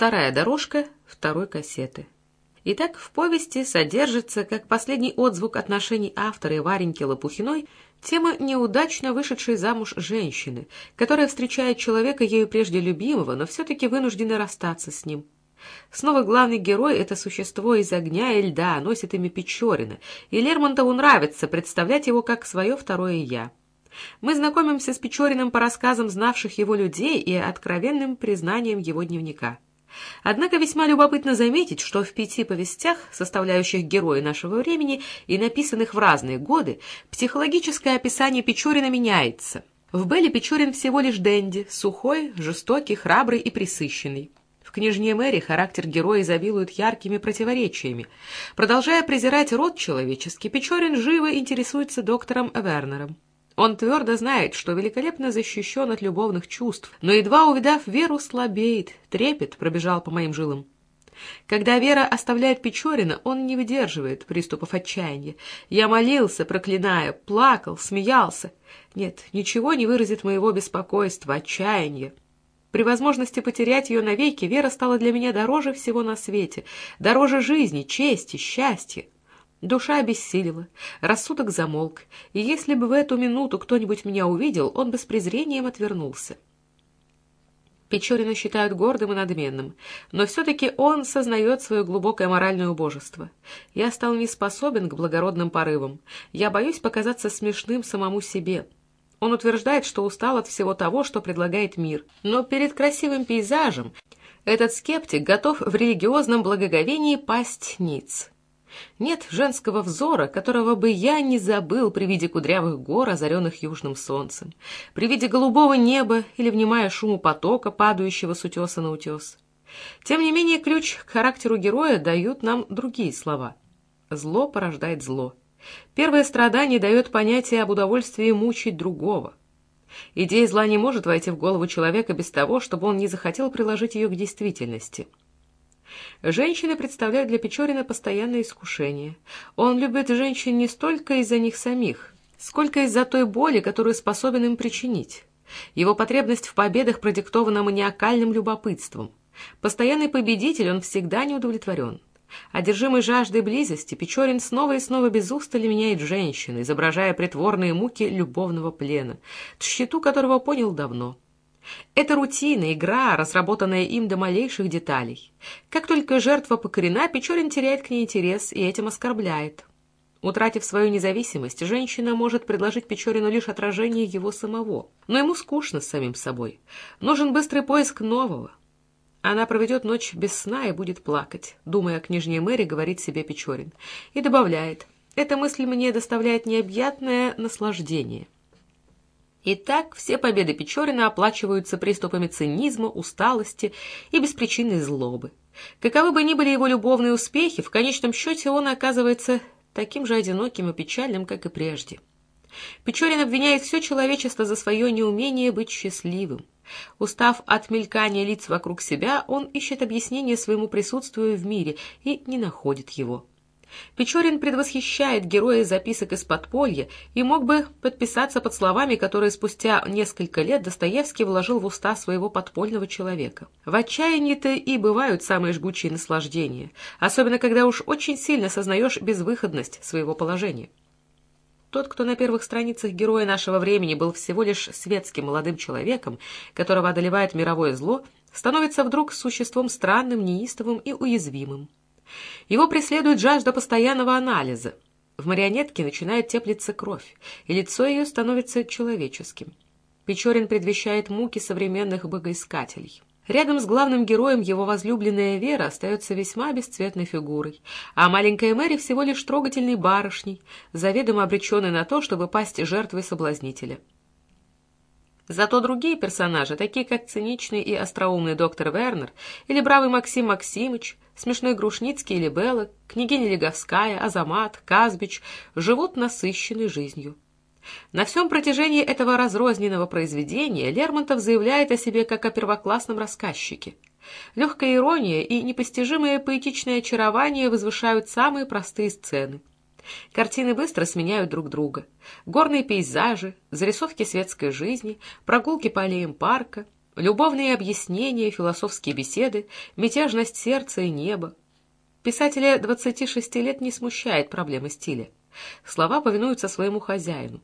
Вторая дорожка второй кассеты. Итак, в повести содержится, как последний отзвук отношений автора и Вареньки Лопухиной, тема неудачно вышедшей замуж женщины, которая встречает человека ею прежде любимого, но все-таки вынуждена расстаться с ним. Снова главный герой — это существо из огня и льда, носит имя Печорина, и Лермонтову нравится представлять его как свое второе «я». Мы знакомимся с Печориным по рассказам знавших его людей и откровенным признанием его дневника. Однако весьма любопытно заметить, что в пяти повестях, составляющих герои нашего времени и написанных в разные годы, психологическое описание Печорина меняется. В Белле Печорин всего лишь денди, сухой, жестокий, храбрый и присыщенный. В «Княжне Мэри» характер героя изобилует яркими противоречиями. Продолжая презирать род человеческий, Печорин живо интересуется доктором Вернером. Он твердо знает, что великолепно защищен от любовных чувств, но, едва увидав Веру, слабеет, трепет пробежал по моим жилам. Когда Вера оставляет Печорина, он не выдерживает приступов отчаяния. Я молился, проклиная, плакал, смеялся. Нет, ничего не выразит моего беспокойства, отчаяния. При возможности потерять ее навеки Вера стала для меня дороже всего на свете, дороже жизни, чести, счастья. Душа обессилила, рассудок замолк, и если бы в эту минуту кто-нибудь меня увидел, он бы с презрением отвернулся. Печорина считают гордым и надменным, но все-таки он сознает свое глубокое моральное убожество. Я стал не способен к благородным порывам, я боюсь показаться смешным самому себе. Он утверждает, что устал от всего того, что предлагает мир. Но перед красивым пейзажем этот скептик готов в религиозном благоговении пасть ниц. Нет женского взора, которого бы я не забыл при виде кудрявых гор, озаренных южным солнцем, при виде голубого неба или внимая шуму потока, падающего с утеса на утес. Тем не менее, ключ к характеру героя дают нам другие слова. Зло порождает зло. Первое страдание дает понятие об удовольствии мучить другого. Идея зла не может войти в голову человека без того, чтобы он не захотел приложить ее к действительности. Женщины представляют для Печорина постоянное искушение. Он любит женщин не столько из-за них самих, сколько из-за той боли, которую способен им причинить. Его потребность в победах продиктована маниакальным любопытством. Постоянный победитель, он всегда не удовлетворен. Одержимый жаждой близости, Печорин снова и снова без устали меняет женщину, изображая притворные муки любовного плена, тщету которого понял давно. Это рутина, игра, разработанная им до малейших деталей. Как только жертва покорена, Печорин теряет к ней интерес и этим оскорбляет. Утратив свою независимость, женщина может предложить Печорину лишь отражение его самого. Но ему скучно с самим собой. Нужен быстрый поиск нового. Она проведет ночь без сна и будет плакать, думая о княжне Мэри, говорит себе Печорин. И добавляет, эта мысль мне доставляет необъятное наслаждение. Итак, все победы Печорина оплачиваются приступами цинизма, усталости и беспричинной злобы. Каковы бы ни были его любовные успехи, в конечном счете он оказывается таким же одиноким и печальным, как и прежде. Печорин обвиняет все человечество за свое неумение быть счастливым. Устав от мелькания лиц вокруг себя, он ищет объяснение своему присутствию в мире и не находит его. Печорин предвосхищает героя записок из подполья и мог бы подписаться под словами, которые спустя несколько лет Достоевский вложил в уста своего подпольного человека. В отчаянии-то и бывают самые жгучие наслаждения, особенно когда уж очень сильно сознаешь безвыходность своего положения. Тот, кто на первых страницах героя нашего времени был всего лишь светским молодым человеком, которого одолевает мировое зло, становится вдруг существом странным, неистовым и уязвимым. Его преследует жажда постоянного анализа. В марионетке начинает теплиться кровь, и лицо ее становится человеческим. Печорин предвещает муки современных богоискателей. Рядом с главным героем его возлюбленная Вера остается весьма бесцветной фигурой, а маленькая Мэри всего лишь трогательной барышней, заведомо обреченной на то, чтобы пасть жертвой соблазнителя. Зато другие персонажи, такие как циничный и остроумный доктор Вернер или бравый Максим Максимыч, смешной Грушницкий или Белла, княгиня Леговская, Азамат, Казбич, живут насыщенной жизнью. На всем протяжении этого разрозненного произведения Лермонтов заявляет о себе как о первоклассном рассказчике. Легкая ирония и непостижимое поэтичное очарование возвышают самые простые сцены. Картины быстро сменяют друг друга. Горные пейзажи, зарисовки светской жизни, прогулки по аллеям парка, Любовные объяснения, философские беседы, мятежность сердца и неба. Писателя 26 лет не смущает проблема стиля. Слова повинуются своему хозяину.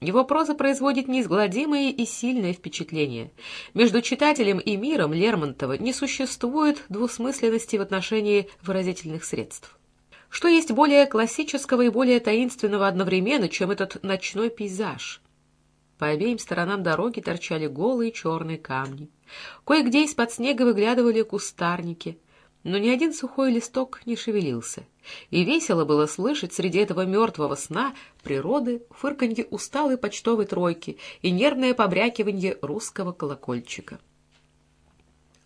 Его проза производит неизгладимое и сильное впечатление. Между читателем и миром Лермонтова не существует двусмысленности в отношении выразительных средств. Что есть более классического и более таинственного одновременно, чем этот ночной пейзаж? По обеим сторонам дороги торчали голые черные камни. Кое-где из-под снега выглядывали кустарники — но ни один сухой листок не шевелился, и весело было слышать среди этого мертвого сна природы фырканье усталой почтовой тройки и нервное побрякиванье русского колокольчика.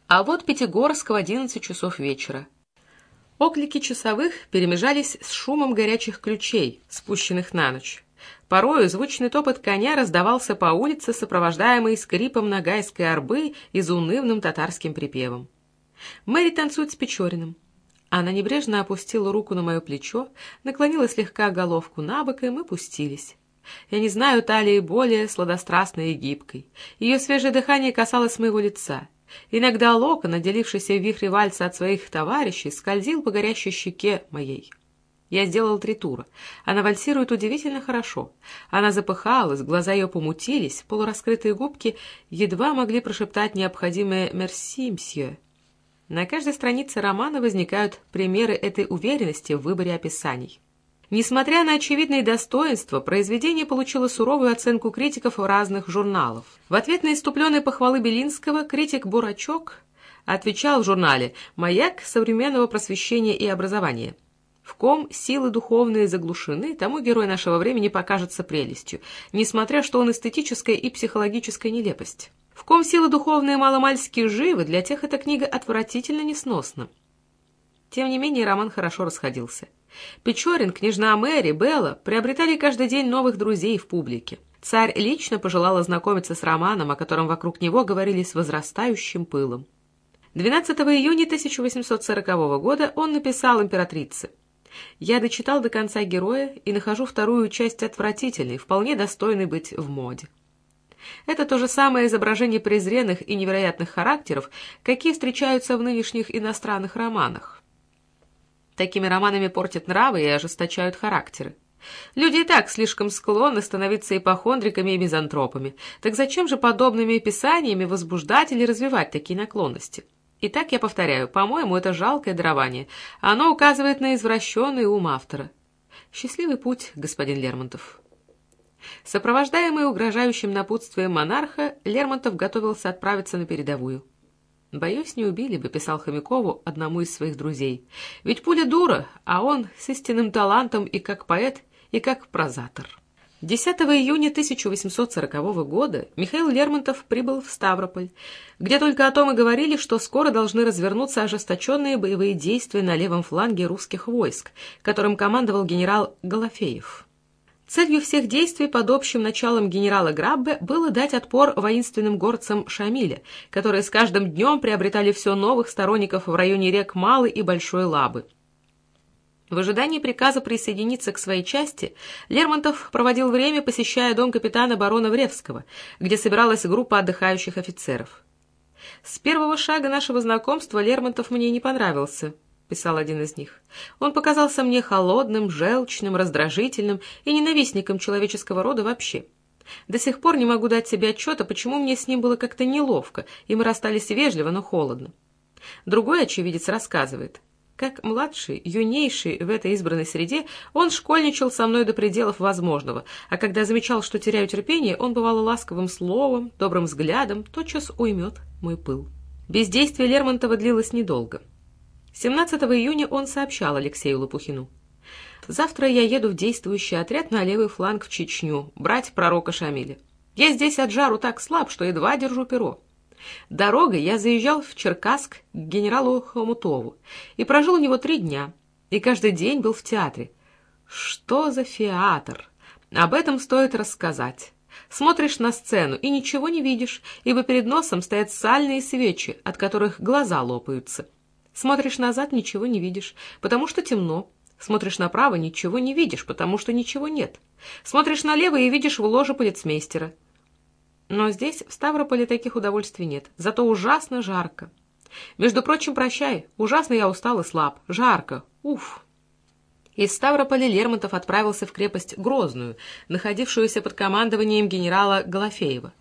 А вот Пятигорск в одиннадцать часов вечера. Оклики часовых перемежались с шумом горячих ключей, спущенных на ночь. Порою звучный топот коня раздавался по улице, сопровождаемый скрипом нагайской арбы и заунывным татарским припевом. Мэри танцует с Печориным. Она небрежно опустила руку на мое плечо, наклонила слегка головку на бок, и мы пустились. Я не знаю талии более сладострастной и гибкой. Ее свежее дыхание касалось моего лица. Иногда локон, отделившийся в вихре вальса от своих товарищей, скользил по горящей щеке моей. Я сделал три тура. Она вальсирует удивительно хорошо. Она запыхалась, глаза ее помутились, полураскрытые губки едва могли прошептать необходимое «мерси, мсье». На каждой странице романа возникают примеры этой уверенности в выборе описаний. Несмотря на очевидные достоинства, произведение получило суровую оценку критиков разных журналов. В ответ на иступленные похвалы Белинского критик Бурачок отвечал в журнале «Маяк современного просвещения и образования». В ком силы духовные заглушены, тому герой нашего времени покажется прелестью, несмотря что он эстетическая и психологическая нелепость. В ком силы духовные маломальски живы, для тех эта книга отвратительно несносна. Тем не менее, роман хорошо расходился. Печорин, княжна Мэри, Белла приобретали каждый день новых друзей в публике. Царь лично пожелал ознакомиться с романом, о котором вокруг него говорили с возрастающим пылом. 12 июня 1840 года он написал императрице «Я дочитал до конца героя и нахожу вторую часть отвратительной, вполне достойной быть в моде». Это то же самое изображение презренных и невероятных характеров, какие встречаются в нынешних иностранных романах. Такими романами портят нравы и ожесточают характеры. Люди и так слишком склонны становиться ипохондриками и мизантропами. Так зачем же подобными описаниями возбуждать или развивать такие наклонности? Итак, я повторяю, по-моему, это жалкое дарование. Оно указывает на извращенный ум автора. Счастливый путь, господин Лермонтов. Сопровождаемый угрожающим напутствием монарха, Лермонтов готовился отправиться на передовую. «Боюсь, не убили бы», — писал Хомякову одному из своих друзей. «Ведь пуля дура, а он с истинным талантом и как поэт, и как прозатор». 10 июня 1840 года Михаил Лермонтов прибыл в Ставрополь, где только о том и говорили, что скоро должны развернуться ожесточенные боевые действия на левом фланге русских войск, которым командовал генерал Голофеев. Целью всех действий под общим началом генерала Граббе было дать отпор воинственным горцам Шамиля, которые с каждым днем приобретали все новых сторонников в районе рек Малой и Большой Лабы. В ожидании приказа присоединиться к своей части Лермонтов проводил время, посещая дом капитана барона Вревского, где собиралась группа отдыхающих офицеров. С первого шага нашего знакомства Лермонтов мне не понравился –— писал один из них. «Он показался мне холодным, желчным, раздражительным и ненавистником человеческого рода вообще. До сих пор не могу дать себе отчета, почему мне с ним было как-то неловко, и мы расстались вежливо, но холодно». Другой очевидец рассказывает. Как младший, юнейший в этой избранной среде, он школьничал со мной до пределов возможного, а когда замечал, что теряю терпение, он бывало ласковым словом, добрым взглядом, тотчас уймет мой пыл. Бездействие Лермонтова длилось недолго. 17 июня он сообщал Алексею Лопухину. «Завтра я еду в действующий отряд на левый фланг в Чечню, брать пророка Шамиля. Я здесь от жару так слаб, что едва держу перо. Дорогой я заезжал в Черкасск к генералу Хомутову и прожил у него три дня, и каждый день был в театре. Что за театр? Об этом стоит рассказать. Смотришь на сцену и ничего не видишь, ибо перед носом стоят сальные свечи, от которых глаза лопаются. Смотришь назад — ничего не видишь, потому что темно. Смотришь направо — ничего не видишь, потому что ничего нет. Смотришь налево и видишь в ложе полицмейстера. Но здесь, в Ставрополе, таких удовольствий нет. Зато ужасно жарко. Между прочим, прощай. Ужасно я устал и слаб. Жарко. Уф. Из Ставрополя Лермонтов отправился в крепость Грозную, находившуюся под командованием генерала Голофеева.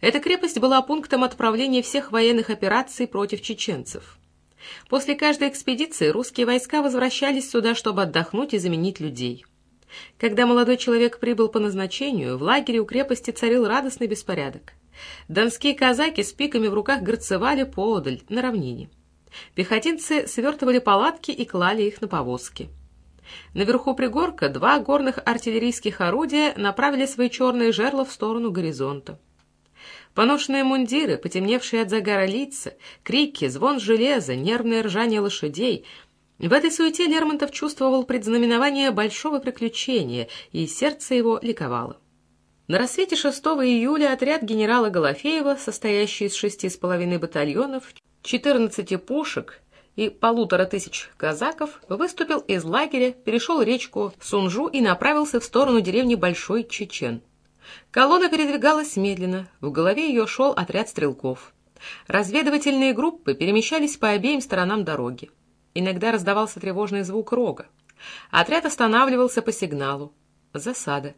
Эта крепость была пунктом отправления всех военных операций против чеченцев. После каждой экспедиции русские войска возвращались сюда, чтобы отдохнуть и заменить людей. Когда молодой человек прибыл по назначению, в лагере у крепости царил радостный беспорядок. Донские казаки с пиками в руках горцевали поодаль, на равнине. Пехотинцы свертывали палатки и клали их на повозки. Наверху пригорка два горных артиллерийских орудия направили свои черные жерла в сторону горизонта. Поношенные мундиры, потемневшие от загара лица, крики, звон железа, нервное ржание лошадей — в этой суете Лермонтов чувствовал предзнаменование большого приключения, и сердце его ликовало. На рассвете 6 июля отряд генерала Голофеева, состоящий из шести с половиной батальонов, 14 пушек и полутора тысяч казаков, выступил из лагеря, перешел речку Сунжу и направился в сторону деревни Большой Чечен. Колонна передвигалась медленно, в голове ее шел отряд стрелков. Разведывательные группы перемещались по обеим сторонам дороги. Иногда раздавался тревожный звук рога. Отряд останавливался по сигналу. Засада.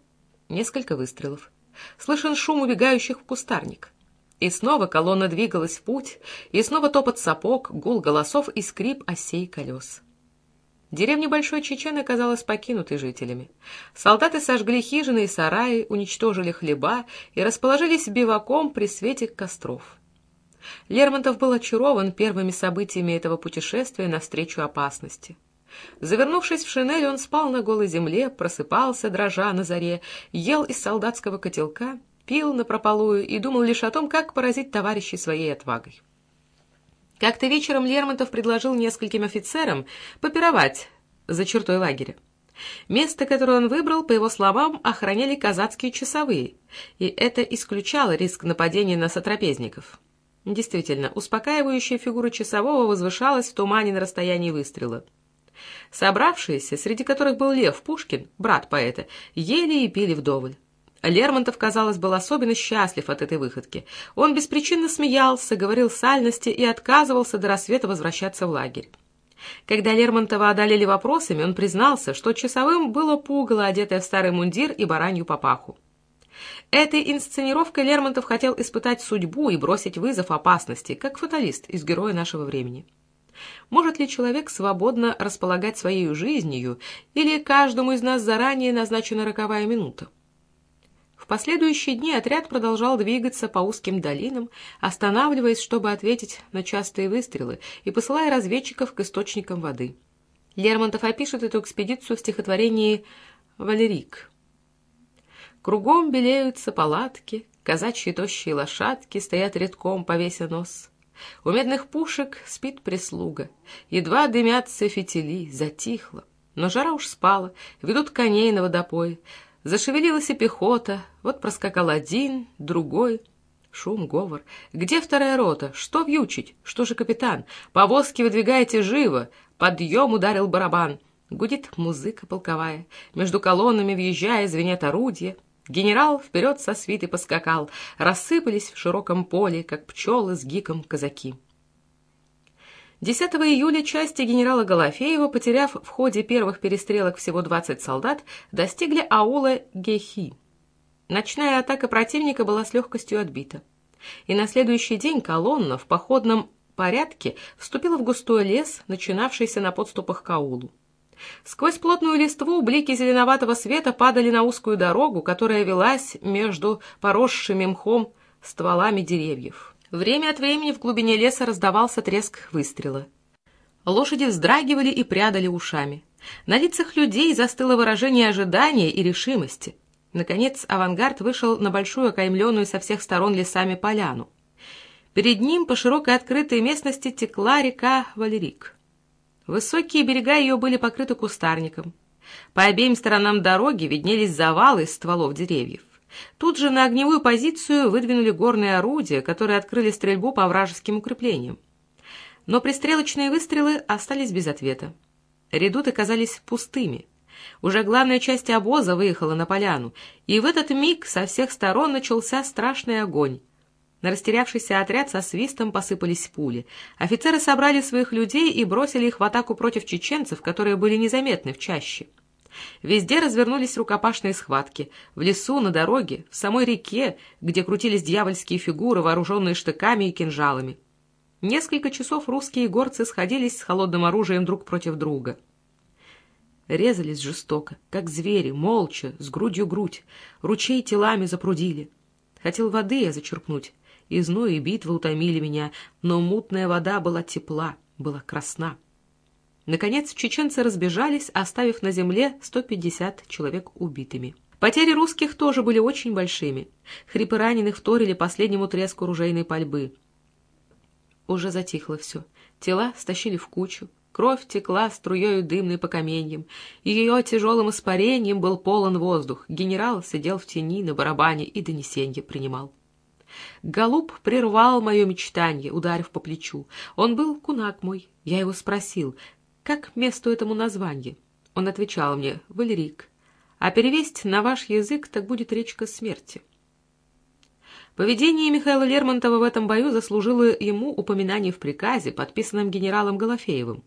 Несколько выстрелов. Слышен шум убегающих в кустарник. И снова колонна двигалась в путь, и снова топот сапог, гул голосов и скрип осей колес. Деревня Большой Чечен оказалась покинутой жителями. Солдаты сожгли хижины и сараи, уничтожили хлеба и расположились биваком при свете костров. Лермонтов был очарован первыми событиями этого путешествия навстречу опасности. Завернувшись в шинель, он спал на голой земле, просыпался, дрожа на заре, ел из солдатского котелка, пил напропалую и думал лишь о том, как поразить товарищей своей отвагой. Как-то вечером Лермонтов предложил нескольким офицерам попировать за чертой лагеря. Место, которое он выбрал, по его словам, охраняли казацкие часовые, и это исключало риск нападения на сотрапезников. Действительно, успокаивающая фигура часового возвышалась в тумане на расстоянии выстрела. Собравшиеся, среди которых был Лев Пушкин, брат поэта, ели и пили вдоволь. Лермонтов, казалось, был особенно счастлив от этой выходки. Он беспричинно смеялся, говорил сальности и отказывался до рассвета возвращаться в лагерь. Когда Лермонтова одолели вопросами, он признался, что часовым было пугало, одетое в старый мундир и баранью папаху. Этой инсценировкой Лермонтов хотел испытать судьбу и бросить вызов опасности, как фаталист из героя нашего времени. Может ли человек свободно располагать своей жизнью, или каждому из нас заранее назначена роковая минута? Последующие дни отряд продолжал двигаться по узким долинам, останавливаясь, чтобы ответить на частые выстрелы и посылая разведчиков к источникам воды. Лермонтов опишет эту экспедицию в стихотворении «Валерик». Кругом белеются палатки, казачьи тощие лошадки стоят редком, повеся нос. У медных пушек спит прислуга, едва дымятся фитили, затихло. Но жара уж спала, ведут коней на водопой. Зашевелилась и пехота, вот проскакал один, другой. Шум, говор. Где вторая рота? Что вьючить? Что же капитан? Повозки выдвигайте живо. Подъем ударил барабан. Гудит музыка полковая. Между колоннами, въезжая, звенят орудия. Генерал вперед со свитой поскакал, рассыпались в широком поле, как пчелы с гиком казаки. 10 июля части генерала Голофеева, потеряв в ходе первых перестрелок всего 20 солдат, достигли аула Гехи. Ночная атака противника была с легкостью отбита. И на следующий день колонна в походном порядке вступила в густой лес, начинавшийся на подступах к аулу. Сквозь плотную листву блики зеленоватого света падали на узкую дорогу, которая велась между поросшими мхом стволами деревьев. Время от времени в глубине леса раздавался треск выстрела. Лошади вздрагивали и прядали ушами. На лицах людей застыло выражение ожидания и решимости. Наконец авангард вышел на большую окаймленную со всех сторон лесами поляну. Перед ним по широкой открытой местности текла река Валерик. Высокие берега ее были покрыты кустарником. По обеим сторонам дороги виднелись завалы из стволов деревьев. Тут же на огневую позицию выдвинули горные орудия, которые открыли стрельбу по вражеским укреплениям. Но пристрелочные выстрелы остались без ответа. Редуты казались пустыми. Уже главная часть обоза выехала на поляну, и в этот миг со всех сторон начался страшный огонь. На растерявшийся отряд со свистом посыпались пули. Офицеры собрали своих людей и бросили их в атаку против чеченцев, которые были незаметны в чаще. Везде развернулись рукопашные схватки. В лесу, на дороге, в самой реке, где крутились дьявольские фигуры, вооруженные штыками и кинжалами. Несколько часов русские горцы сходились с холодным оружием друг против друга. Резались жестоко, как звери, молча, с грудью грудь. Ручей телами запрудили. Хотел воды я зачерпнуть. И зной, и битвы утомили меня, но мутная вода была тепла, была красна. Наконец чеченцы разбежались, оставив на земле 150 человек убитыми. Потери русских тоже были очень большими. Хрипы раненых вторили последнему треску ружейной пальбы. Уже затихло все. Тела стащили в кучу. Кровь текла струею дымной по каменьям. Ее тяжелым испарением был полон воздух. Генерал сидел в тени на барабане и донесенье принимал. Голуб прервал мое мечтание, ударив по плечу. Он был кунак мой. Я его спросил, как месту этому названию? Он отвечал мне, Валерик. А перевесть на ваш язык так будет речка смерти. Поведение Михаила Лермонтова в этом бою заслужило ему упоминание в приказе, подписанном генералом Голофеевым.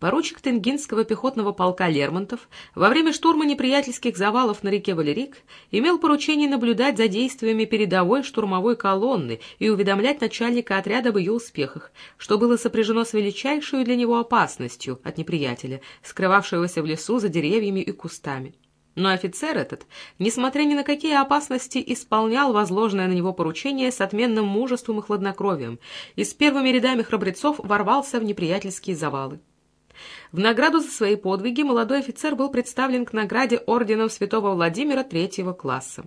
Поручик Тенгинского пехотного полка Лермонтов во время штурма неприятельских завалов на реке Валерик имел поручение наблюдать за действиями передовой штурмовой колонны и уведомлять начальника отряда об ее успехах, что было сопряжено с величайшей для него опасностью от неприятеля, скрывавшегося в лесу за деревьями и кустами. Но офицер этот, несмотря ни на какие опасности, исполнял возложенное на него поручение с отменным мужеством и хладнокровием и с первыми рядами храбрецов ворвался в неприятельские завалы. В награду за свои подвиги молодой офицер был представлен к награде орденом святого Владимира третьего класса.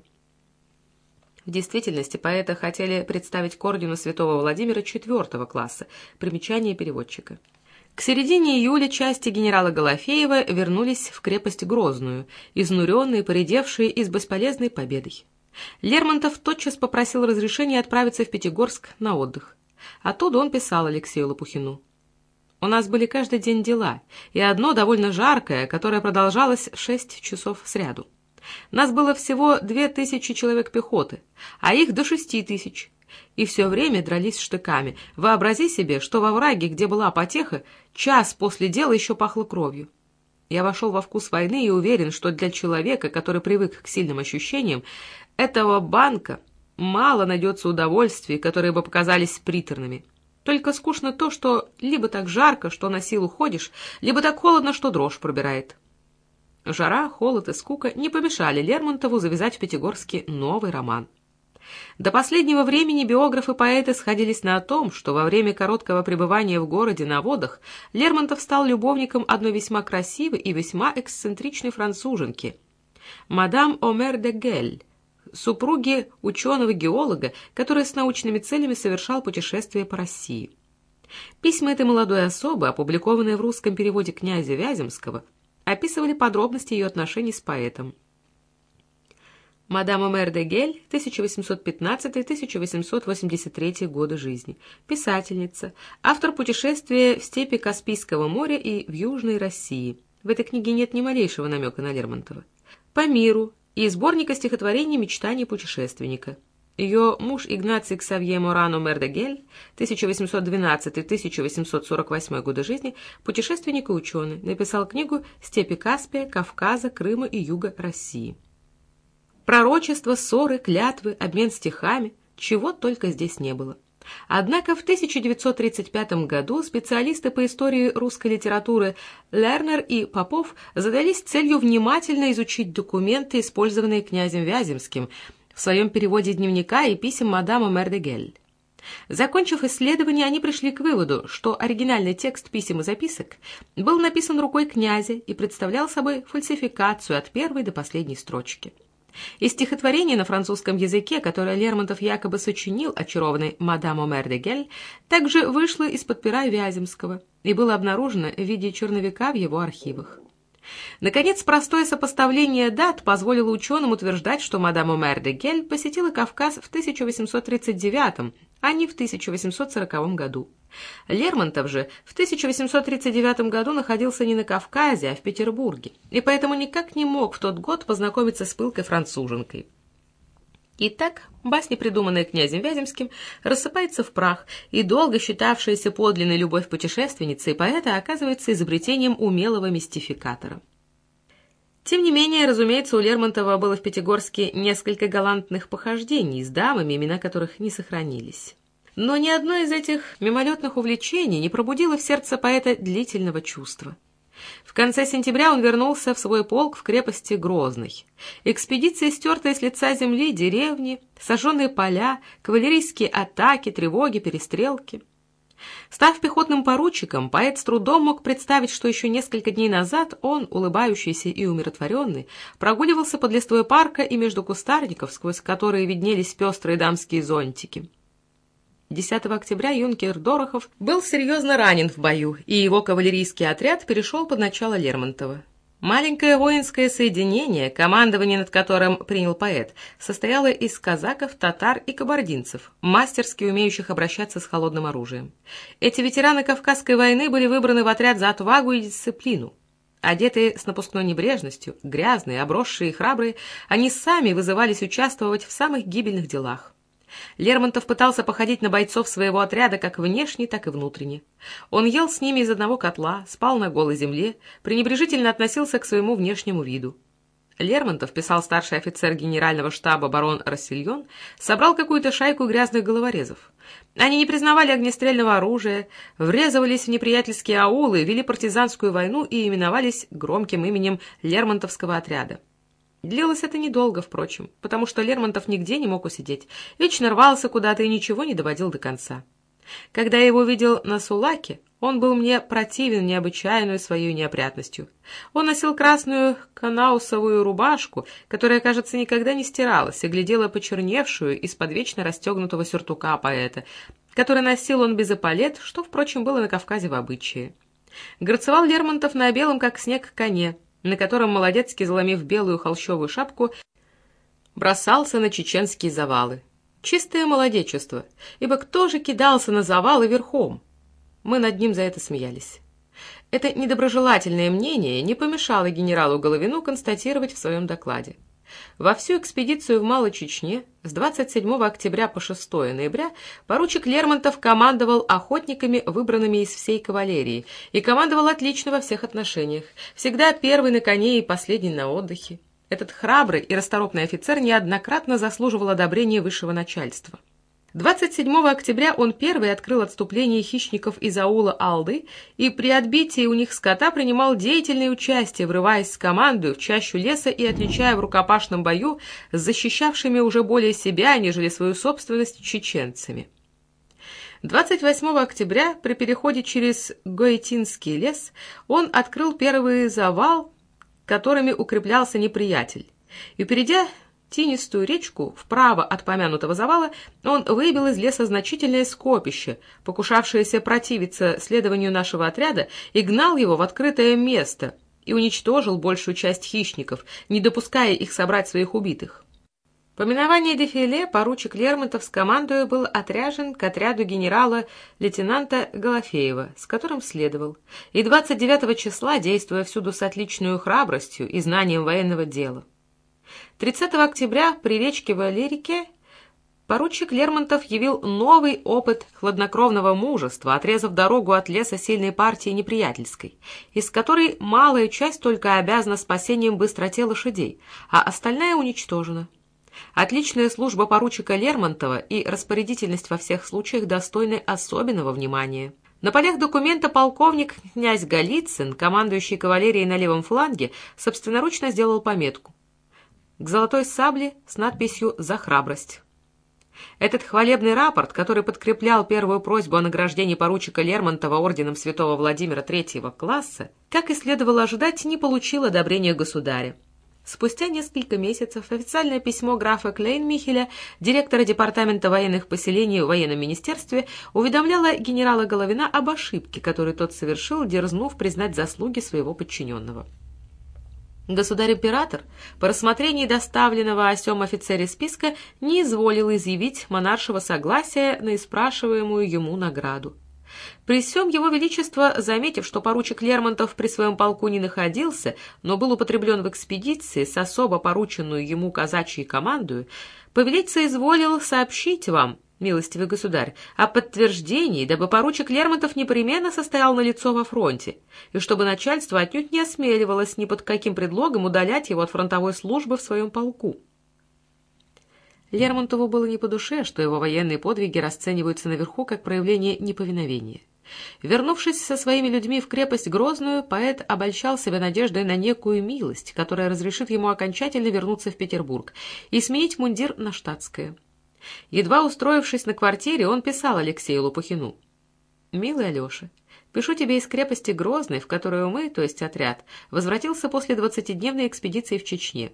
В действительности поэта хотели представить к ордену святого Владимира четвертого класса, примечание переводчика. К середине июля части генерала Голофеева вернулись в крепость Грозную, изнуренные, поредевшие и с бесполезной победой. Лермонтов тотчас попросил разрешения отправиться в Пятигорск на отдых. Оттуда он писал Алексею Лопухину. У нас были каждый день дела, и одно довольно жаркое, которое продолжалось шесть часов сряду. Нас было всего две тысячи человек пехоты, а их до шести тысяч. И все время дрались штыками. Вообрази себе, что во враге, где была потеха, час после дела еще пахло кровью. Я вошел во вкус войны и уверен, что для человека, который привык к сильным ощущениям, этого банка мало найдется удовольствий, которые бы показались приторными. Только скучно то, что либо так жарко, что на силу ходишь, либо так холодно, что дрожь пробирает. Жара, холод и скука не помешали Лермонтову завязать в Пятигорске новый роман. До последнего времени биографы-поэты сходились на том, что во время короткого пребывания в городе на водах Лермонтов стал любовником одной весьма красивой и весьма эксцентричной француженки — мадам Омер де Гель, супруги ученого-геолога, который с научными целями совершал путешествие по России. Письма этой молодой особы, опубликованные в русском переводе князя Вяземского, описывали подробности ее отношений с поэтом. Мадам Омер де Гель, 1815-1883 годы жизни, писательница, автор путешествия в степи Каспийского моря и в Южной России. В этой книге нет ни малейшего намека на Лермонтова. По миру, и сборника стихотворений «Мечтания путешественника». Ее муж Игнаций Ксавье Морано Мердегель, 1812-1848 годы жизни, путешественник и ученый, написал книгу «Степи Каспия, Кавказа, Крыма и Юга России». Пророчества, ссоры, клятвы, обмен стихами, чего только здесь не было. Однако в 1935 году специалисты по истории русской литературы Лернер и Попов задались целью внимательно изучить документы, использованные князем Вяземским в своем переводе дневника и писем мадама Мердегель. Закончив исследование, они пришли к выводу, что оригинальный текст писем и записок был написан рукой князя и представлял собой фальсификацию от первой до последней строчки. Из стихотворения на французском языке, которое Лермонтов якобы сочинил очарованной мадам Омер де Гель, также вышло из-под пера Вяземского и было обнаружено в виде черновика в его архивах. Наконец, простое сопоставление дат позволило ученым утверждать, что мадам Омер де Гель посетила Кавказ в 1839 а не в 1840 году. Лермонтов же в 1839 году находился не на Кавказе, а в Петербурге, и поэтому никак не мог в тот год познакомиться с пылкой француженкой. Итак, басня, придуманная князем Вяземским, рассыпается в прах, и долго считавшаяся подлинной любовь путешественницы и поэта оказывается изобретением умелого мистификатора. Тем не менее, разумеется, у Лермонтова было в Пятигорске несколько галантных похождений с дамами, имена которых не сохранились. Но ни одно из этих мимолетных увлечений не пробудило в сердце поэта длительного чувства. В конце сентября он вернулся в свой полк в крепости Грозный. Экспедиция, стертая с лица земли, деревни, сожженные поля, кавалерийские атаки, тревоги, перестрелки. Став пехотным поручиком, поэт с трудом мог представить, что еще несколько дней назад он, улыбающийся и умиротворенный, прогуливался под листвой парка и между кустарников, сквозь которые виднелись пестрые дамские зонтики. 10 октября юнкер Дорохов был серьезно ранен в бою, и его кавалерийский отряд перешел под начало Лермонтова. Маленькое воинское соединение, командование над которым принял поэт, состояло из казаков, татар и кабардинцев, мастерски умеющих обращаться с холодным оружием. Эти ветераны Кавказской войны были выбраны в отряд за отвагу и дисциплину. Одетые с напускной небрежностью, грязные, обросшие и храбрые, они сами вызывались участвовать в самых гибельных делах. Лермонтов пытался походить на бойцов своего отряда как внешне, так и внутренне. Он ел с ними из одного котла, спал на голой земле, пренебрежительно относился к своему внешнему виду. Лермонтов, писал старший офицер генерального штаба барон Рассельон, собрал какую-то шайку грязных головорезов. Они не признавали огнестрельного оружия, врезывались в неприятельские аулы, вели партизанскую войну и именовались громким именем Лермонтовского отряда. Длилось это недолго, впрочем, потому что Лермонтов нигде не мог усидеть, вечно рвался куда-то и ничего не доводил до конца. Когда я его видел на Сулаке, он был мне противен необычайную своей неопрятностью. Он носил красную канаусовую рубашку, которая, кажется, никогда не стиралась, и глядела почерневшую из-под вечно расстегнутого сюртука поэта, который носил он без эполет, что, впрочем, было на Кавказе в обычае. Грацевал Лермонтов на белом, как снег, коне, на котором Молодецкий, заломив белую холщовую шапку, бросался на чеченские завалы. Чистое молодечество, ибо кто же кидался на завалы верхом? Мы над ним за это смеялись. Это недоброжелательное мнение не помешало генералу Головину констатировать в своем докладе. Во всю экспедицию в Малой Чечне с 27 октября по 6 ноября поручик Лермонтов командовал охотниками, выбранными из всей кавалерии, и командовал отлично во всех отношениях, всегда первый на коне и последний на отдыхе. Этот храбрый и расторопный офицер неоднократно заслуживал одобрения высшего начальства. 27 октября он первый открыл отступление хищников из аула Алды и при отбитии у них скота принимал деятельное участие, врываясь с командой в чащу леса и отличая в рукопашном бою с защищавшими уже более себя, нежели свою собственность, чеченцами. 28 октября при переходе через Гойтинский лес он открыл первый завал, которыми укреплялся неприятель, и, перейдя тинистую речку вправо от помянутого завала, он выбил из леса значительное скопище, покушавшееся противиться следованию нашего отряда, и гнал его в открытое место, и уничтожил большую часть хищников, не допуская их собрать своих убитых. По миновании дефиле поручик Лермонтов с командой был отряжен к отряду генерала-лейтенанта Голофеева, с которым следовал, и 29 числа, действуя всюду с отличной храбростью и знанием военного дела. 30 октября при речке Валерике поручик Лермонтов явил новый опыт хладнокровного мужества, отрезав дорогу от леса сильной партии неприятельской, из которой малая часть только обязана спасением быстроте лошадей, а остальная уничтожена. Отличная служба поручика Лермонтова и распорядительность во всех случаях достойны особенного внимания. На полях документа полковник князь Голицын, командующий кавалерией на левом фланге, собственноручно сделал пометку к золотой сабле с надписью «За храбрость». Этот хвалебный рапорт, который подкреплял первую просьбу о награждении поручика Лермонтова орденом святого Владимира третьего класса, как и следовало ожидать, не получил одобрения государя. Спустя несколько месяцев официальное письмо графа Клейнмихеля, директора департамента военных поселений в военном министерстве, уведомляло генерала Головина об ошибке, которую тот совершил, дерзнув признать заслуги своего подчиненного. Государь-император по рассмотрении доставленного о сём офицере списка не изволил изъявить монаршего согласия на испрашиваемую ему награду. При всем его величество, заметив, что поручик Лермонтов при своем полку не находился, но был употреблен в экспедиции с особо порученную ему казачьей командою, повелеть соизволил сообщить вам, милостивый государь, о подтверждении, дабы поручик Лермонтов непременно состоял на лицо во фронте, и чтобы начальство отнюдь не осмеливалось ни под каким предлогом удалять его от фронтовой службы в своем полку. Лермонтову было не по душе, что его военные подвиги расцениваются наверху как проявление неповиновения. Вернувшись со своими людьми в крепость Грозную, поэт обольщал себя надеждой на некую милость, которая разрешит ему окончательно вернуться в Петербург и сменить мундир на штатское. Едва устроившись на квартире, он писал Алексею Лопухину. «Милый Алеша, пишу тебе из крепости Грозной, в которую мы, то есть отряд, возвратился после двадцатидневной экспедиции в Чечне.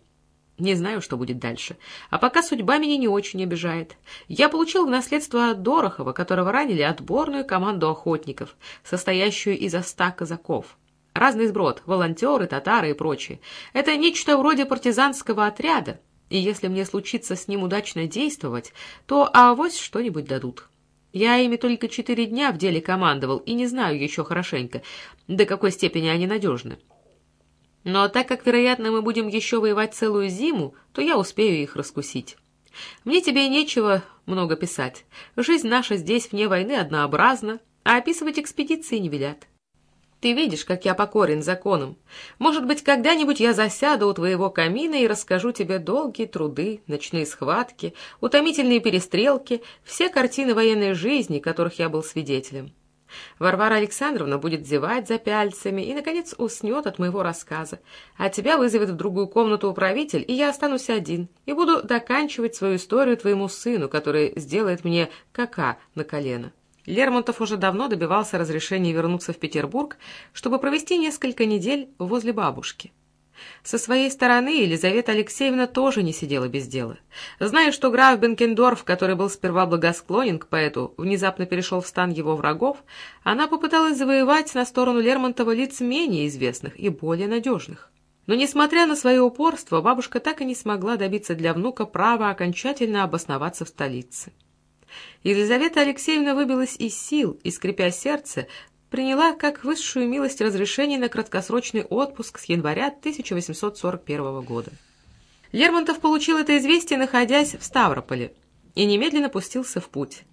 Не знаю, что будет дальше. А пока судьба меня не очень обижает. Я получил в наследство от Дорохова, которого ранили отборную команду охотников, состоящую из ста казаков. Разный сброд, волонтеры, татары и прочие. Это нечто вроде партизанского отряда, и если мне случится с ним удачно действовать, то авось что-нибудь дадут. Я ими только четыре дня в деле командовал и не знаю еще хорошенько, до какой степени они надежны. Но так как, вероятно, мы будем еще воевать целую зиму, то я успею их раскусить. Мне тебе нечего много писать. Жизнь наша здесь вне войны однообразна, а описывать экспедиции не велят. Ты видишь, как я покорен законам. Может быть, когда-нибудь я засяду у твоего камина и расскажу тебе долгие труды, ночные схватки, утомительные перестрелки, все картины военной жизни, которых я был свидетелем. Варвара Александровна будет зевать за пяльцами и, наконец, уснет от моего рассказа. А тебя вызовет в другую комнату управитель, и я останусь один, и буду доканчивать свою историю твоему сыну, который сделает мне кака на колено. Лермонтов уже давно добивался разрешения вернуться в Петербург, чтобы провести несколько недель возле бабушки. Со своей стороны Елизавета Алексеевна тоже не сидела без дела. Зная, что граф Бенкендорф, который был сперва благосклонен к поэту, внезапно перешел в стан его врагов, она попыталась завоевать на сторону Лермонтова лиц менее известных и более надежных. Но, несмотря на свое упорство, бабушка так и не смогла добиться для внука права окончательно обосноваться в столице. Елизавета Алексеевна выбилась из сил и, скрипя сердце, приняла как высшую милость разрешение на краткосрочный отпуск с января 1841 года. Лермонтов получил это известие, находясь в Ставрополе, и немедленно пустился в путь.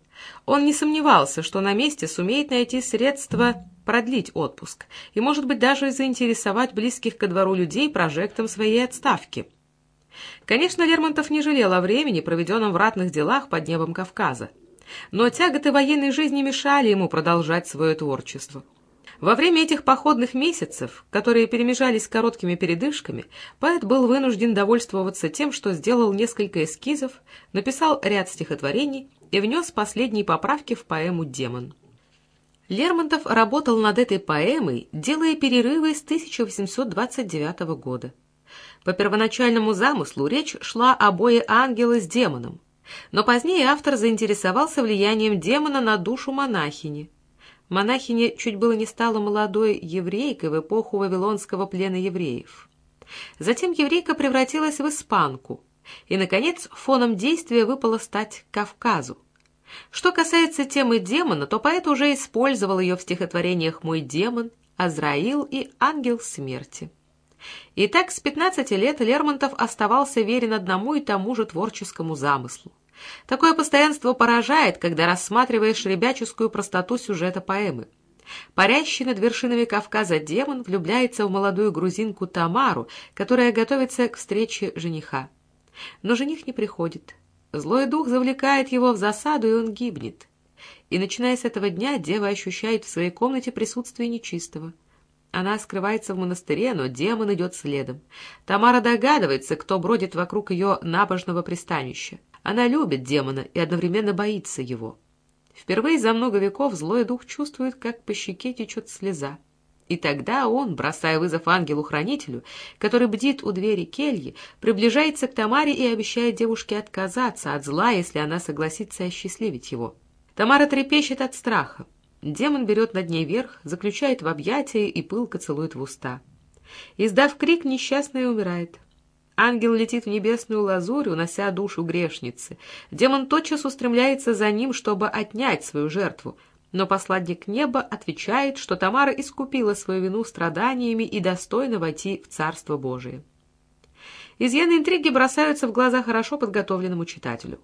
Он не сомневался, что на месте сумеет найти средства продлить отпуск и, может быть, даже заинтересовать близких ко двору людей прожектом своей отставки. Конечно, Лермонтов не жалел о времени, проведенном в ратных делах под небом Кавказа. Но тяготы военной жизни мешали ему продолжать свое творчество. Во время этих походных месяцев, которые перемежались короткими передышками, поэт был вынужден довольствоваться тем, что сделал несколько эскизов, написал ряд стихотворений и внес последние поправки в поэму «Демон». Лермонтов работал над этой поэмой, делая перерывы с 1829 года. По первоначальному замыслу речь шла о бое ангела с демоном, но позднее автор заинтересовался влиянием демона на душу монахини. Монахиня чуть было не стала молодой еврейкой в эпоху вавилонского плена евреев. Затем еврейка превратилась в испанку, и, наконец, фоном действия выпало стать Кавказу. Что касается темы демона, то поэт уже использовал ее в стихотворениях «Мой демон», «Азраил» и «Ангел смерти». И так с 15 лет Лермонтов оставался верен одному и тому же творческому замыслу. Такое постоянство поражает, когда рассматриваешь ребяческую простоту сюжета поэмы. Парящий над вершинами Кавказа демон влюбляется в молодую грузинку Тамару, которая готовится к встрече жениха. Но жених не приходит. Злой дух завлекает его в засаду, и он гибнет. И начиная с этого дня дева ощущает в своей комнате присутствие нечистого. Она скрывается в монастыре, но демон идет следом. Тамара догадывается, кто бродит вокруг ее набожного пристанища. Она любит демона и одновременно боится его. Впервые за много веков злой дух чувствует, как по щеке течет слеза. И тогда он, бросая вызов ангелу-хранителю, который бдит у двери кельи, приближается к Тамаре и обещает девушке отказаться от зла, если она согласится осчастливить его. Тамара трепещет от страха. Демон берет над ней верх, заключает в объятия и пылко целует в уста. Издав крик, несчастная умирает. Ангел летит в небесную лазурь, унося душу грешницы. Демон тотчас устремляется за ним, чтобы отнять свою жертву. Но посланник неба отвечает, что Тамара искупила свою вину страданиями и достойна войти в Царство Божие. Изъяны интриги бросаются в глаза хорошо подготовленному читателю.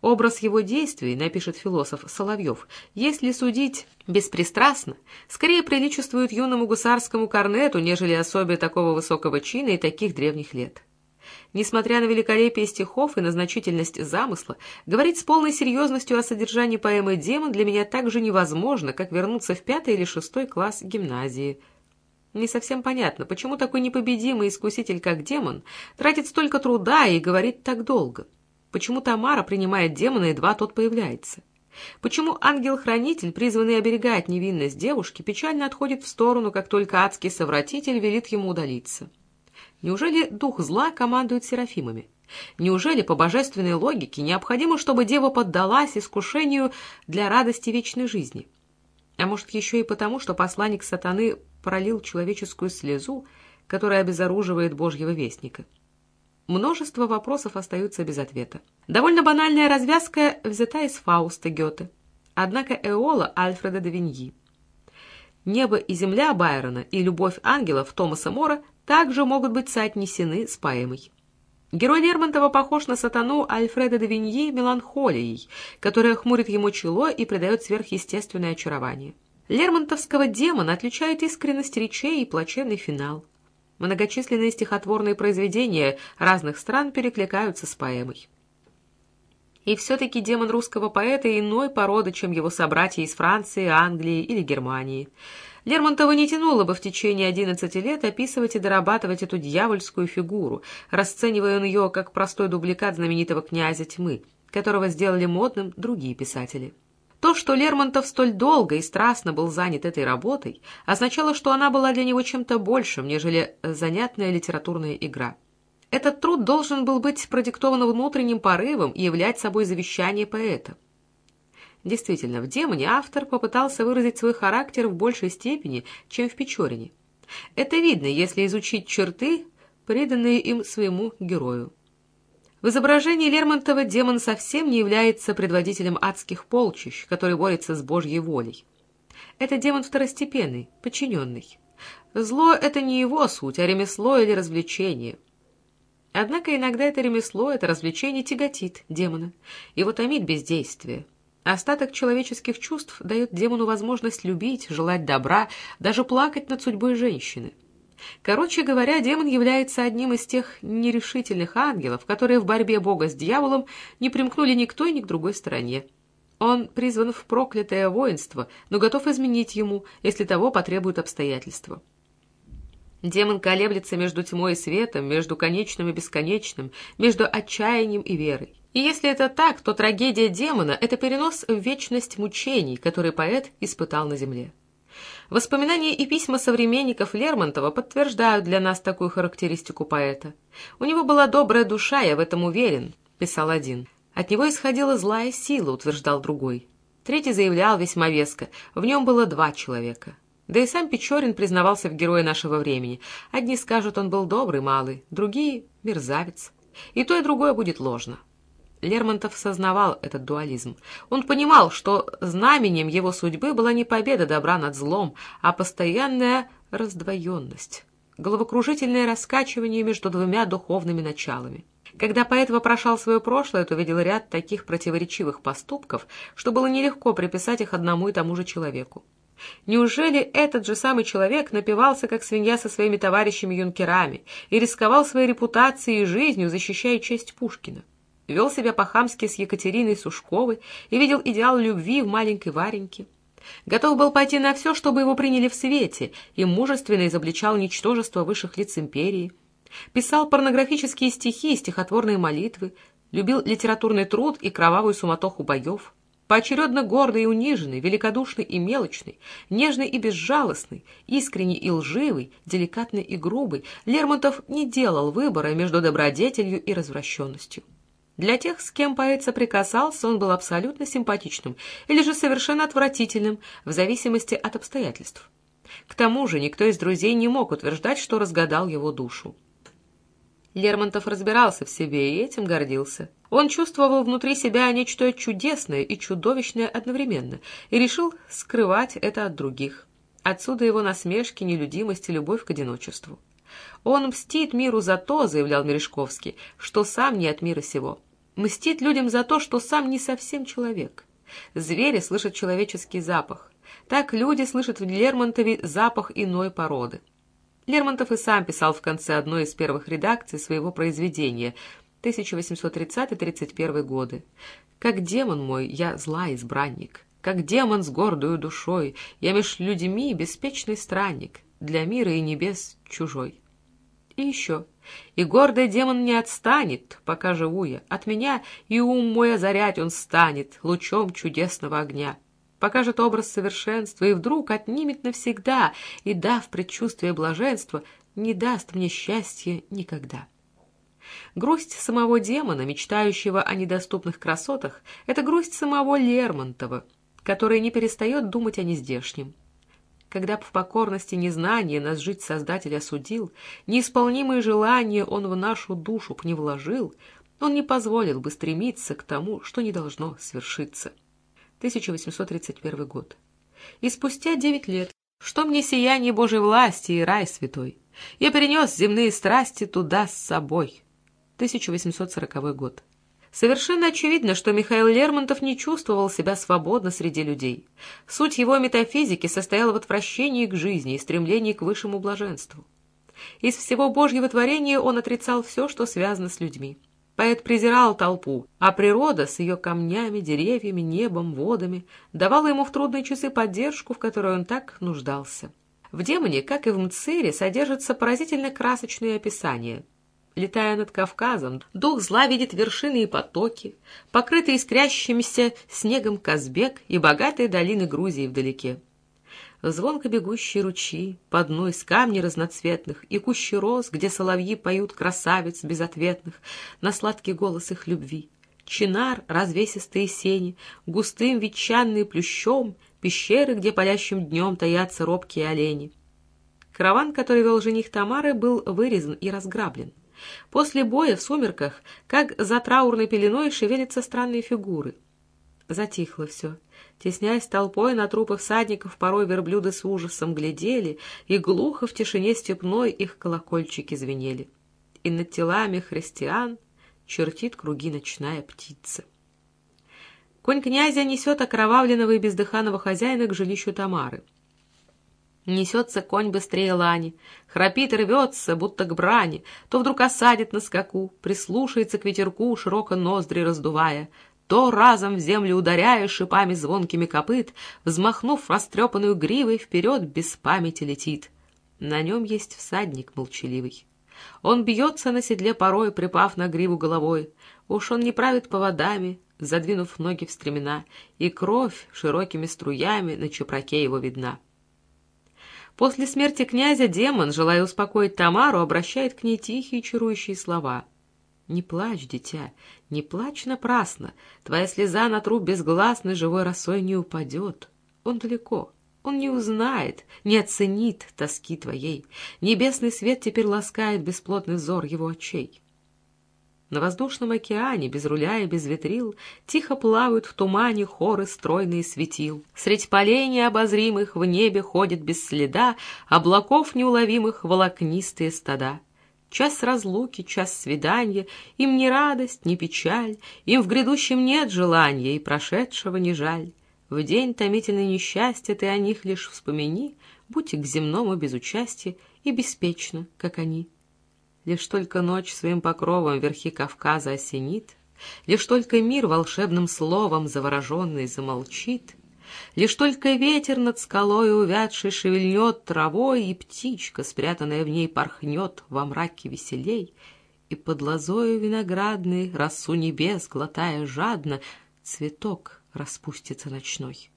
Образ его действий, напишет философ Соловьев, если судить беспристрастно, скорее приличествует юному гусарскому корнету, нежели особе такого высокого чина и таких древних лет. Несмотря на великолепие стихов и на значительность замысла, говорить с полной серьезностью о содержании поэмы «Демон» для меня так же невозможно, как вернуться в пятый или шестой класс гимназии. Не совсем понятно, почему такой непобедимый искуситель, как демон, тратит столько труда и говорит так долго. Почему Тамара принимает демона, едва тот появляется? Почему ангел-хранитель, призванный оберегать невинность девушки, печально отходит в сторону, как только адский совратитель велит ему удалиться? Неужели дух зла командует серафимами? Неужели по божественной логике необходимо, чтобы дева поддалась искушению для радости вечной жизни? А может, еще и потому, что посланник сатаны пролил человеческую слезу, которая обезоруживает Божьего вестника? Множество вопросов остаются без ответа. Довольно банальная развязка взята из Фауста Гёте. Однако Эола Альфреда де Виньи. «Небо и земля» Байрона и «Любовь ангелов» Томаса Мора также могут быть соотнесены с поэмой. Герой Лермонтова похож на сатану Альфреда де Виньи меланхолией, которая хмурит ему чело и придает сверхъестественное очарование. Лермонтовского демона отличает искренность речей и плачевный финал. Многочисленные стихотворные произведения разных стран перекликаются с поэмой. И все-таки демон русского поэта иной породы, чем его собратья из Франции, Англии или Германии. Лермонтова не тянуло бы в течение одиннадцати лет описывать и дорабатывать эту дьявольскую фигуру, расценивая он ее как простой дубликат знаменитого князя тьмы, которого сделали модным другие писатели. То, что Лермонтов столь долго и страстно был занят этой работой, означало, что она была для него чем-то большим, нежели занятная литературная игра. Этот труд должен был быть продиктован внутренним порывом и являть собой завещание поэта. Действительно, в «Демоне» автор попытался выразить свой характер в большей степени, чем в «Печорине». Это видно, если изучить черты, приданные им своему герою. В изображении Лермонтова демон совсем не является предводителем адских полчищ, который борется с Божьей волей. Это демон второстепенный, подчиненный. Зло — это не его суть, а ремесло или развлечение. Однако иногда это ремесло, это развлечение тяготит демона, его томит бездействие. Остаток человеческих чувств дает демону возможность любить, желать добра, даже плакать над судьбой женщины. Короче говоря, демон является одним из тех нерешительных ангелов, которые в борьбе Бога с дьяволом не примкнули ни к той, ни к другой стороне. Он призван в проклятое воинство, но готов изменить ему, если того потребуют обстоятельства. Демон колеблется между тьмой и светом, между конечным и бесконечным, между отчаянием и верой. И если это так, то трагедия демона — это перенос в вечность мучений, которые поэт испытал на земле. Воспоминания и письма современников Лермонтова подтверждают для нас такую характеристику поэта. «У него была добрая душа, я в этом уверен», — писал один. «От него исходила злая сила», — утверждал другой. Третий заявлял весьма веско, в нем было два человека. Да и сам Печорин признавался в герое нашего времени. Одни скажут, он был добрый малый, другие — мерзавец. И то, и другое будет ложно. Лермонтов сознавал этот дуализм. Он понимал, что знаменем его судьбы была не победа добра над злом, а постоянная раздвоенность, головокружительное раскачивание между двумя духовными началами. Когда поэт вопрошал свое прошлое, то видел ряд таких противоречивых поступков, что было нелегко приписать их одному и тому же человеку. Неужели этот же самый человек напивался, как свинья со своими товарищами-юнкерами, и рисковал своей репутацией и жизнью, защищая честь Пушкина? Вел себя по-хамски с Екатериной Сушковой и видел идеал любви в маленькой Вареньке. Готов был пойти на все, чтобы его приняли в свете, и мужественно изобличал ничтожество высших лиц империи. Писал порнографические стихи и стихотворные молитвы, любил литературный труд и кровавую суматоху боев. Поочередно гордый и униженный, великодушный и мелочный, нежный и безжалостный, искренний и лживый, деликатный и грубый, Лермонтов не делал выбора между добродетелью и развращенностью. Для тех, с кем поэт соприкасался, он был абсолютно симпатичным или же совершенно отвратительным, в зависимости от обстоятельств. К тому же никто из друзей не мог утверждать, что разгадал его душу. Лермонтов разбирался в себе и этим гордился. Он чувствовал внутри себя нечто чудесное и чудовищное одновременно и решил скрывать это от других. Отсюда его насмешки, нелюдимость и любовь к одиночеству. «Он мстит миру за то, — заявлял Мережковский, — что сам не от мира сего. Мстит людям за то, что сам не совсем человек. Звери слышат человеческий запах. Так люди слышат в Лермонтове запах иной породы. Лермонтов и сам писал в конце одной из первых редакций своего произведения 1830-31 годы. «Как демон мой, я зла избранник, как демон с гордою душой, я меж людьми беспечный странник, для мира и небес чужой». И еще. «И гордый демон не отстанет, пока живу я, от меня, и ум мой озарять он станет лучом чудесного огня» покажет образ совершенства и вдруг отнимет навсегда и, дав предчувствие блаженства, не даст мне счастья никогда. Грусть самого демона, мечтающего о недоступных красотах, это грусть самого Лермонтова, который не перестает думать о нездешнем. Когда б в покорности незнания нас жить Создатель осудил, неисполнимые желания он в нашу душу б не вложил, он не позволил бы стремиться к тому, что не должно свершиться. 1831 год. И спустя девять лет, что мне сияние Божьей власти и рай святой, я перенес земные страсти туда с собой. 1840 год. Совершенно очевидно, что Михаил Лермонтов не чувствовал себя свободно среди людей. Суть его метафизики состояла в отвращении к жизни и стремлении к высшему блаженству. Из всего Божьего творения он отрицал все, что связано с людьми. Поэт презирал толпу, а природа с ее камнями, деревьями, небом, водами давала ему в трудные часы поддержку, в которой он так нуждался. В «Демоне», как и в «Мцире», содержатся поразительно красочные описания. Летая над Кавказом, дух зла видит вершины и потоки, покрытые искрящимся снегом Казбек и богатые долины Грузии вдалеке звонко бегущие ручьи, по дну из камней разноцветных, и кущи роз, где соловьи поют красавиц безответных, на сладкий голос их любви. Чинар, развесистые сени, густым ветчанные плющом, пещеры, где палящим днем таятся робкие олени. Караван, который вел жених Тамары, был вырезан и разграблен. После боя в сумерках, как за траурной пеленой, шевелятся странные фигуры. Затихло все. Тесняясь толпой на трупы всадников, порой верблюды с ужасом глядели, и глухо в тишине степной их колокольчики звенели. И над телами христиан чертит круги ночная птица. Конь князя несет окровавленного и бездыханного хозяина к жилищу Тамары. Несется конь быстрее лани, храпит и рвется, будто к брани, то вдруг осадит на скаку, прислушается к ветерку, широко ноздри раздувая, то разом в землю ударяя шипами звонкими копыт, взмахнув растрепанную гривой, вперед без памяти летит. На нем есть всадник молчаливый. Он бьется на седле порой, припав на гриву головой. Уж он не правит поводами, задвинув ноги в стремена, и кровь широкими струями на чепраке его видна. После смерти князя демон, желая успокоить Тамару, обращает к ней тихие чарующие слова — не плачь, дитя, не плачь напрасно. Твоя слеза на труп безгласный живой росой не упадет. Он далеко, он не узнает, не оценит тоски твоей. Небесный свет теперь ласкает бесплотный взор его очей. На воздушном океане, без руля и без ветрил, Тихо плавают в тумане хоры стройные светил. Средь полей необозримых в небе ходит без следа Облаков неуловимых волокнистые стада. Час разлуки, час свидания, Им ни радость, ни печаль, Им в грядущем нет желания, И прошедшего не жаль. В день томительной несчастья Ты о них лишь вспомини, Будь к земному безучастия И беспечно, как они. Лишь только ночь своим покровом Верхи Кавказа осенит, Лишь только мир волшебным словом Завороженный замолчит — Лишь только ветер над скалой увядший шевельнет травой, И птичка, спрятанная в ней, порхнет во мраке веселей, И под лозою виноградной, росу небес, глотая жадно, Цветок распустится ночной.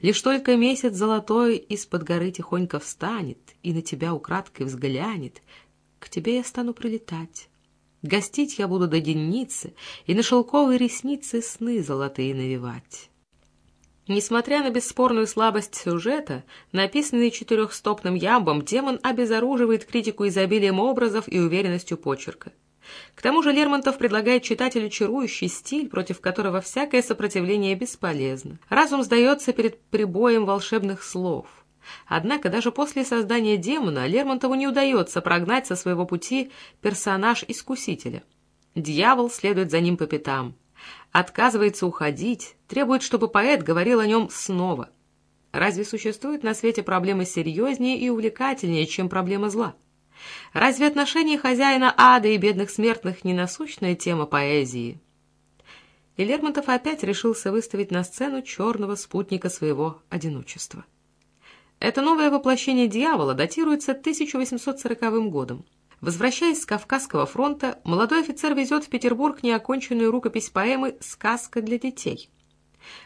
Лишь только месяц золотой из-под горы тихонько встанет И на тебя украдкой взглянет, К тебе я стану прилетать. Гостить я буду до денницы И на шелковые ресницы сны золотые навевать. Несмотря на бесспорную слабость сюжета, написанный четырехстопным ямбом, демон обезоруживает критику изобилием образов и уверенностью почерка. К тому же Лермонтов предлагает читателю чарующий стиль, против которого всякое сопротивление бесполезно. Разум сдается перед прибоем волшебных слов. Однако даже после создания демона Лермонтову не удается прогнать со своего пути персонаж искусителя. Дьявол следует за ним по пятам отказывается уходить, требует, чтобы поэт говорил о нем снова. Разве существует на свете проблемы серьезнее и увлекательнее, чем проблема зла? Разве отношения хозяина ада и бедных смертных не насущная тема поэзии? И Лермонтов опять решился выставить на сцену черного спутника своего одиночества. Это новое воплощение дьявола датируется 1840 годом. Возвращаясь с Кавказского фронта, молодой офицер везет в Петербург неоконченную рукопись поэмы «Сказка для детей».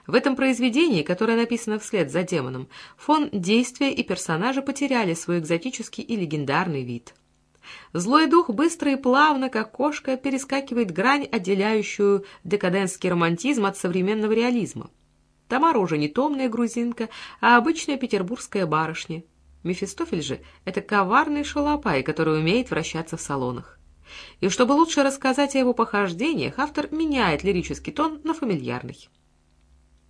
В этом произведении, которое написано вслед за демоном, фон действия и персонажи потеряли свой экзотический и легендарный вид. Злой дух быстро и плавно, как кошка, перескакивает грань, отделяющую декадентский романтизм от современного реализма. Тамара уже не томная грузинка, а обычная петербургская барышня – Мефистофель же — это коварный шалопай, который умеет вращаться в салонах. И чтобы лучше рассказать о его похождениях, автор меняет лирический тон на фамильярный.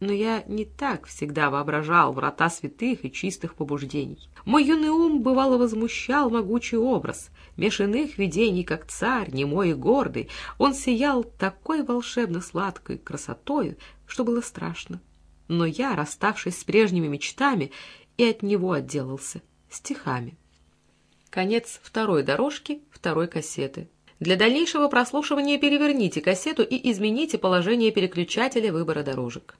Но я не так всегда воображал врата святых и чистых побуждений. Мой юный ум бывало возмущал могучий образ. Меж иных видений, как царь, немой и гордый, он сиял такой волшебно-сладкой красотою, что было страшно. Но я, расставшись с прежними мечтами, и от него отделался стихами. Конец второй дорожки второй кассеты. Для дальнейшего прослушивания переверните кассету и измените положение переключателя выбора дорожек.